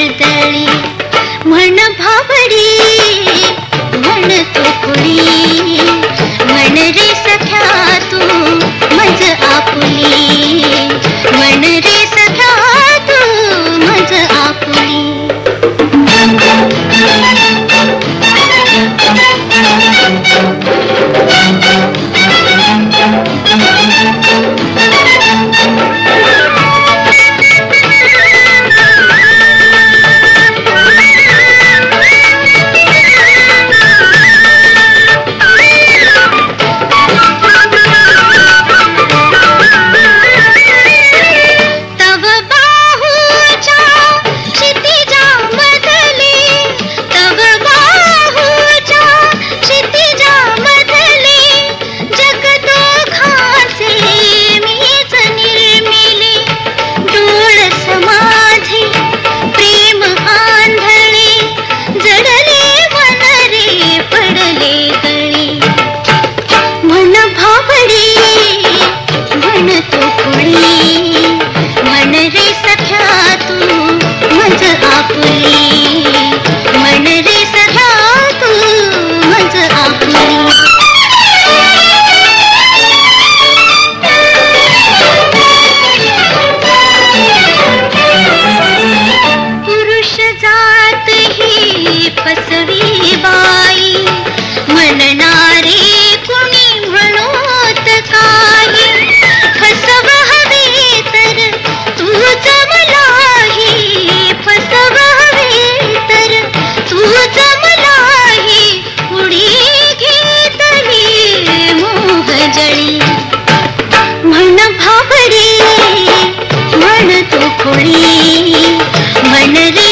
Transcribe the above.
वर्दळी म्हण भाबडी म्हण तुकुडी म्हण रे सख्या तू मज आपुली म्हण रे सख्या तू मज आपुली படி ஒளி மணலே